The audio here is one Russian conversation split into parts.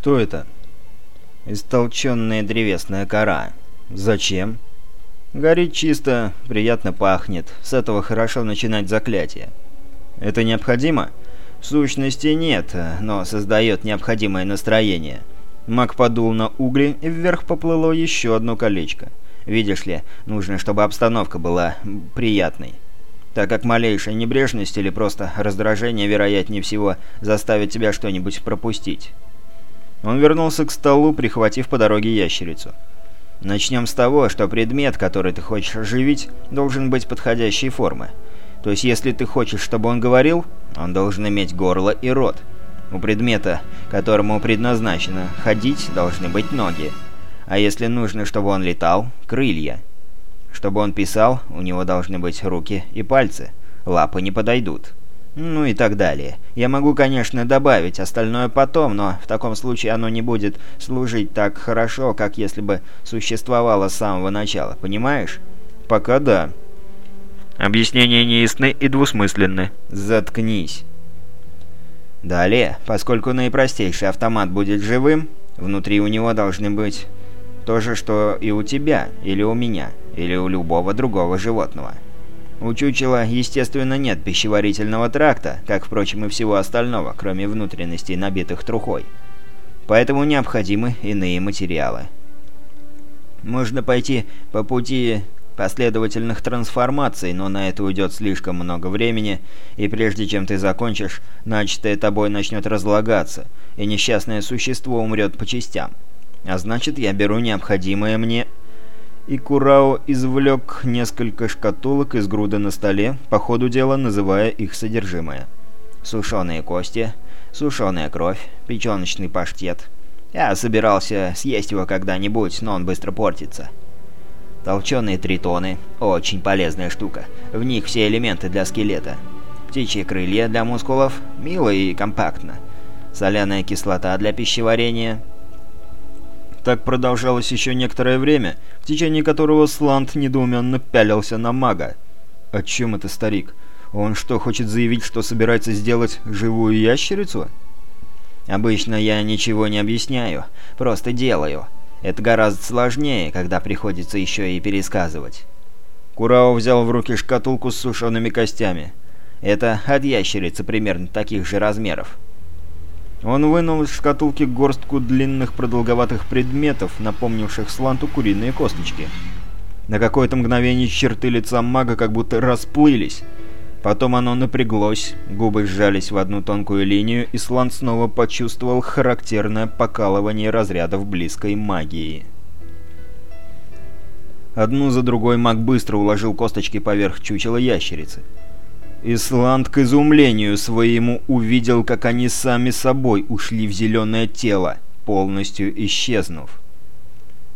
«Что это?» «Истолченная древесная кора». «Зачем?» «Горит чисто, приятно пахнет. С этого хорошо начинать заклятие». «Это необходимо?» «В сущности нет, но создает необходимое настроение». Маг подул на угли, и вверх поплыло еще одно колечко. «Видишь ли, нужно, чтобы обстановка была приятной» так как малейшая небрежность или просто раздражение, вероятнее всего, заставит тебя что-нибудь пропустить. Он вернулся к столу, прихватив по дороге ящерицу. Начнем с того, что предмет, который ты хочешь оживить, должен быть подходящей формы. То есть, если ты хочешь, чтобы он говорил, он должен иметь горло и рот. У предмета, которому предназначено ходить, должны быть ноги. А если нужно, чтобы он летал – крылья. Чтобы он писал, у него должны быть руки и пальцы. Лапы не подойдут. Ну и так далее. Я могу, конечно, добавить остальное потом, но в таком случае оно не будет служить так хорошо, как если бы существовало с самого начала, понимаешь? Пока да. Объяснения неясны и двусмысленны. Заткнись. Далее, поскольку наипростейший автомат будет живым, внутри у него должны быть то же, что и у тебя, или у меня, или у любого другого животного. У чучела, естественно, нет пищеварительного тракта, как, впрочем, и всего остального, кроме внутренностей, набитых трухой. Поэтому необходимы иные материалы. Можно пойти по пути последовательных трансформаций, но на это уйдет слишком много времени, и прежде чем ты закончишь, начатое тобой начнет разлагаться, и несчастное существо умрет по частям. А значит, я беру необходимое мне... И Курао извлек несколько шкатулок из груды на столе, по ходу дела называя их содержимое. Сушеные кости, сушеная кровь, печеночный паштет. Я собирался съесть его когда-нибудь, но он быстро портится. Толченые тритоны – очень полезная штука. В них все элементы для скелета. Птичьи крылья для мускулов – мило и компактно. Соляная кислота для пищеварения – так продолжалось еще некоторое время, в течение которого Сланд недоуменно пялился на мага. «О чем это старик? Он что, хочет заявить, что собирается сделать живую ящерицу?» «Обычно я ничего не объясняю, просто делаю. Это гораздо сложнее, когда приходится еще и пересказывать». Курао взял в руки шкатулку с сушеными костями. «Это от ящерицы примерно таких же размеров». Он вынул из шкатулки горстку длинных продолговатых предметов, напомнивших Сланту куриные косточки. На какое-то мгновение черты лица мага как будто расплылись. Потом оно напряглось, губы сжались в одну тонкую линию, и Слант снова почувствовал характерное покалывание разрядов близкой магии. Одну за другой маг быстро уложил косточки поверх чучела ящерицы. Исланд к изумлению своему увидел, как они сами собой ушли в зеленое тело, полностью исчезнув.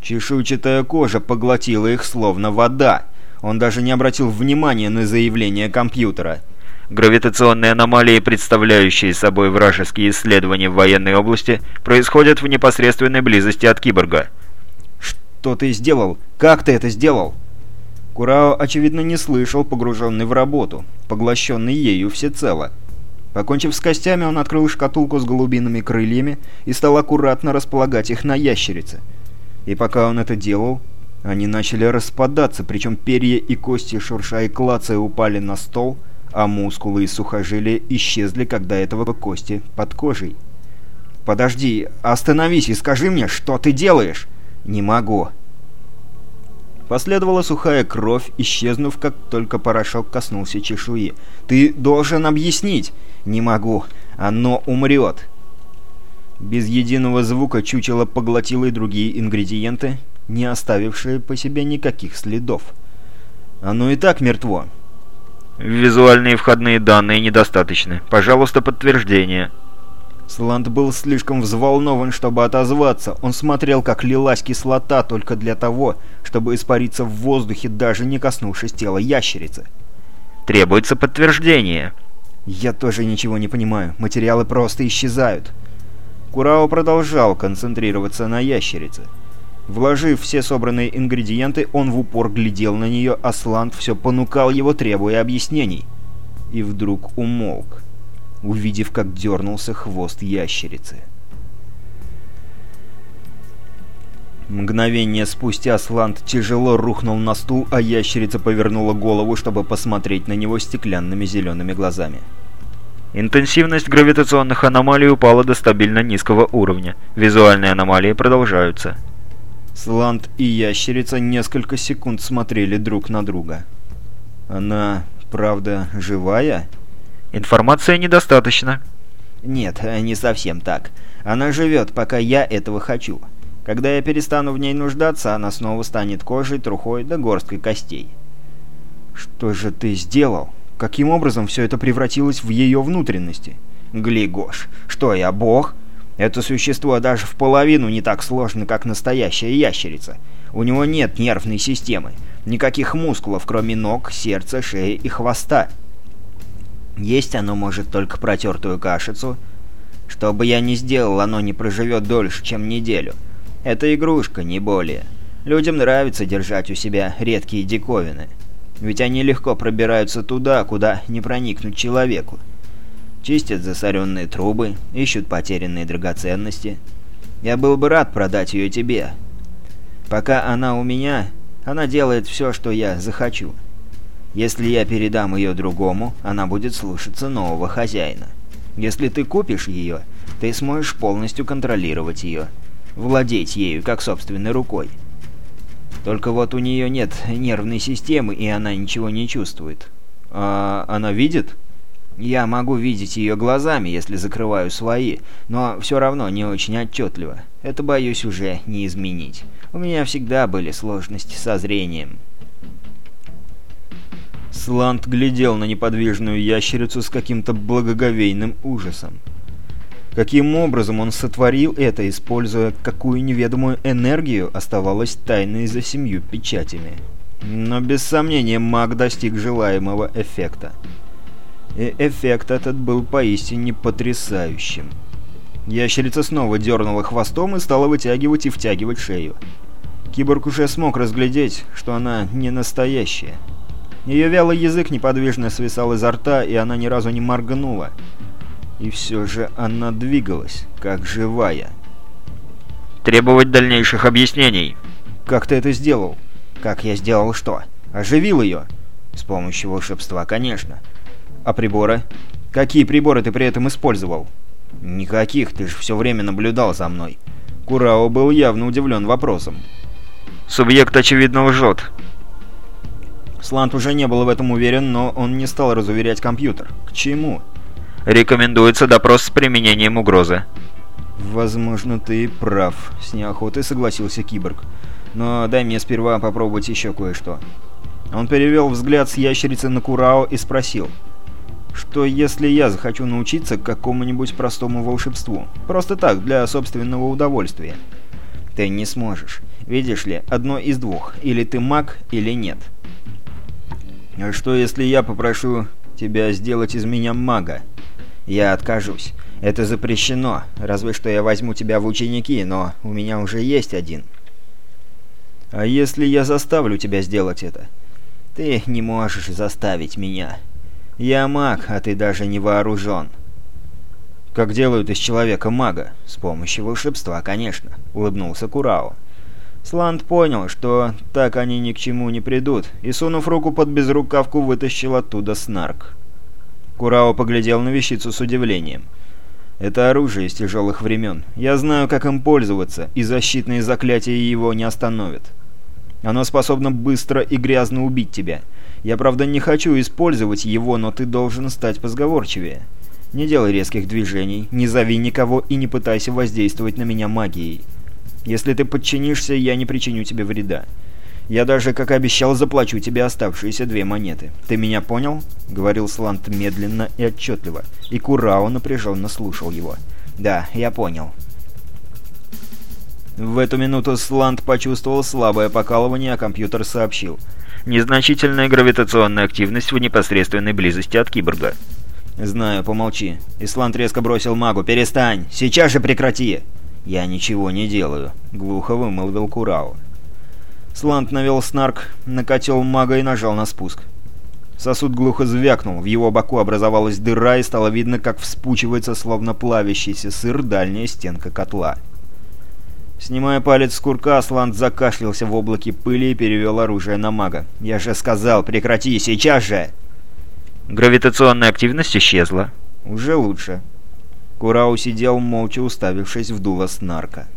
Чешуйчатая кожа поглотила их словно вода. Он даже не обратил внимания на заявление компьютера. Гравитационные аномалии, представляющие собой вражеские исследования в военной области, происходят в непосредственной близости от киборга. «Что ты сделал? Как ты это сделал?» Курао, очевидно, не слышал, погруженный в работу, поглощенный ею всецело. Покончив с костями, он открыл шкатулку с голубиными крыльями и стал аккуратно располагать их на ящерице. И пока он это делал, они начали распадаться, причем перья и кости, шурша и клацая, упали на стол, а мускулы и сухожилия исчезли, когда этого кости под кожей. «Подожди, остановись и скажи мне, что ты делаешь?» «Не могу», Последовала сухая кровь, исчезнув, как только порошок коснулся чешуи. «Ты должен объяснить!» «Не могу. Оно умрет!» Без единого звука чучело поглотило и другие ингредиенты, не оставившие по себе никаких следов. Оно и так мертво. «Визуальные входные данные недостаточны. Пожалуйста, подтверждение». Сланд был слишком взволнован, чтобы отозваться. Он смотрел, как лилась кислота только для того, чтобы испариться в воздухе, даже не коснувшись тела ящерицы. «Требуется подтверждение». «Я тоже ничего не понимаю. Материалы просто исчезают». Курао продолжал концентрироваться на ящерице. Вложив все собранные ингредиенты, он в упор глядел на нее, а Сланд все понукал его, требуя объяснений. И вдруг умолк увидев, как дернулся хвост ящерицы. Мгновение спустя Сланд тяжело рухнул на стул, а ящерица повернула голову, чтобы посмотреть на него стеклянными зелеными глазами. Интенсивность гравитационных аномалий упала до стабильно низкого уровня. Визуальные аномалии продолжаются. Сланд и ящерица несколько секунд смотрели друг на друга. «Она, правда, живая?» «Информации недостаточно». «Нет, не совсем так. Она живет, пока я этого хочу. Когда я перестану в ней нуждаться, она снова станет кожей, трухой да горсткой костей. «Что же ты сделал? Каким образом все это превратилось в ее внутренности?» «Глигош, что я, бог?» Это существо даже в половину не так сложно, как настоящая ящерица. У него нет нервной системы, никаких мускулов, кроме ног, сердца, шеи и хвоста. Есть оно может только протертую кашицу. Что бы я ни сделал, оно не проживет дольше, чем неделю. Это игрушка, не более. Людям нравится держать у себя редкие диковины. Ведь они легко пробираются туда, куда не проникнуть человеку. Чистят засоренные трубы, ищут потерянные драгоценности. Я был бы рад продать ее тебе. Пока она у меня, она делает все, что я захочу. Если я передам ее другому, она будет слушаться нового хозяина. Если ты купишь ее, ты сможешь полностью контролировать ее владеть ею как собственной рукой. Только вот у нее нет нервной системы, и она ничего не чувствует. А она видит? Я могу видеть ее глазами, если закрываю свои, но все равно не очень отчетливо. Это, боюсь, уже не изменить. У меня всегда были сложности со зрением. Слант глядел на неподвижную ящерицу с каким-то благоговейным ужасом. Каким образом он сотворил это, используя какую неведомую энергию, оставалось тайной за семью печатями. Но без сомнения маг достиг желаемого эффекта. И эффект этот был поистине потрясающим. Ящерица снова дернула хвостом и стала вытягивать и втягивать шею. Киборг уже смог разглядеть, что она не настоящая. Ее вялый язык неподвижно свисал изо рта, и она ни разу не моргнула. И все же она двигалась, как живая. «Требовать дальнейших объяснений». «Как ты это сделал?» «Как я сделал что? Оживил ее?» «С помощью волшебства, конечно». «А приборы? Какие приборы ты при этом использовал?» «Никаких, ты же все время наблюдал за мной». Курао был явно удивлен вопросом. «Субъект, очевидно, лжет». Слант уже не был в этом уверен, но он не стал разуверять компьютер. К чему? Рекомендуется допрос с применением угрозы. «Возможно, ты прав», — с неохотой согласился Киборг. «Но дай мне сперва попробовать еще кое-что». Он перевел взгляд с ящерицы на Курао и спросил. «Что если я захочу научиться какому-нибудь простому волшебству? Просто так, для собственного удовольствия?» «Ты не сможешь. Видишь ли, одно из двух. Или ты маг, или нет». «А что если я попрошу тебя сделать из меня мага?» Я откажусь. Это запрещено. Разве что я возьму тебя в ученики, но у меня уже есть один. А если я заставлю тебя сделать это? Ты не можешь заставить меня. Я маг, а ты даже не вооружен. Как делают из человека мага? С помощью волшебства, конечно, улыбнулся Курао. Сланд понял, что так они ни к чему не придут, и, сунув руку под безрукавку, вытащил оттуда снарк. Курао поглядел на вещицу с удивлением. «Это оружие из тяжелых времен. Я знаю, как им пользоваться, и защитные заклятия его не остановят. Оно способно быстро и грязно убить тебя. Я, правда, не хочу использовать его, но ты должен стать позговорчивее. Не делай резких движений, не зови никого и не пытайся воздействовать на меня магией. Если ты подчинишься, я не причиню тебе вреда. Я даже, как обещал, заплачу тебе оставшиеся две монеты. Ты меня понял?» — говорил Слант медленно и отчетливо, и Курао напряженно слушал его. «Да, я понял». В эту минуту Слант почувствовал слабое покалывание, а компьютер сообщил. «Незначительная гравитационная активность в непосредственной близости от киборга». «Знаю, помолчи». Исланд резко бросил магу. «Перестань! Сейчас же прекрати!» «Я ничего не делаю», — глухо вымолвил Курао. Слант навел снарк на котел мага и нажал на спуск. Сосуд глухо звякнул, в его боку образовалась дыра и стало видно, как вспучивается, словно плавящийся сыр, дальняя стенка котла. Снимая палец с курка, Асланд закашлялся в облаке пыли и перевел оружие на мага. «Я же сказал, прекрати, сейчас же!» Гравитационная активность исчезла. «Уже лучше». Курау сидел, молча уставившись в дуло снарка.